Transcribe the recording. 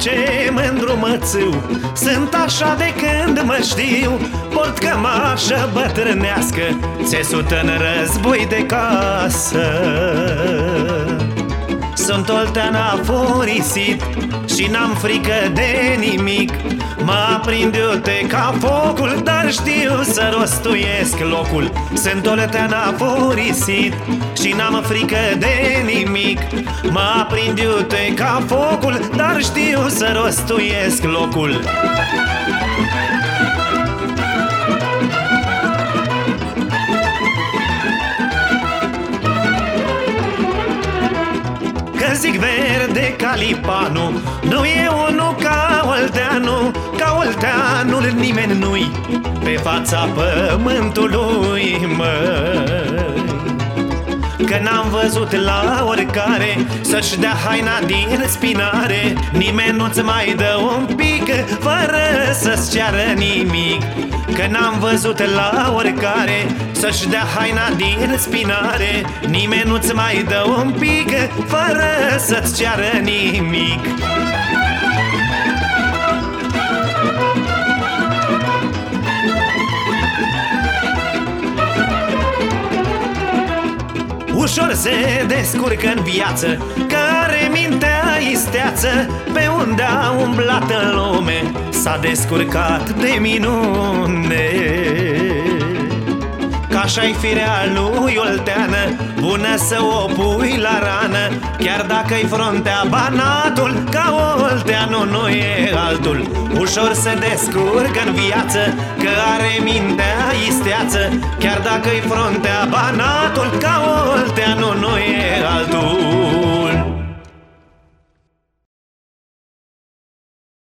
ce mândru mă țiu. Sunt așa de când mă știu Port cămașă bătrânească Țesut în război de casă Sunt oltean aforisit Și n-am frică de nimic. Mă aprind iute ca focul Dar știu să rostuiesc locul. Sunt oltean aforisit Și n-am frică de nimic. Mă aprind iute ca focul Dar știu să rostuiesc locul. Că zic verde ca lipanu. Nu e unul ca Olteanu Ca Olteanul nimeni nu-i Pe fața pământului, măi. Că n-am văzut la oricare Să-și dea haina din spinare Nimeni nu-ți mai dă un pic Fără să-ți ceară nimic Că n-am văzut la oricare Să-și dea haina din spinare. Nimeni nu-ți mai dă un pic Fără să-ți ceară nimic Ușor se descurcă în viață Care mintea isteață Pe unde a umblat în lume S-a descurcat de minune. Ca așa-i firea lui Olteană Bună să o pui la rană Chiar dacă-i frontea banatul Ca Olteanu nu e altul. Ușor se descurcă în viață Că are mintea isteață Chiar dacă-i frontea banatul Ca Olteanu nu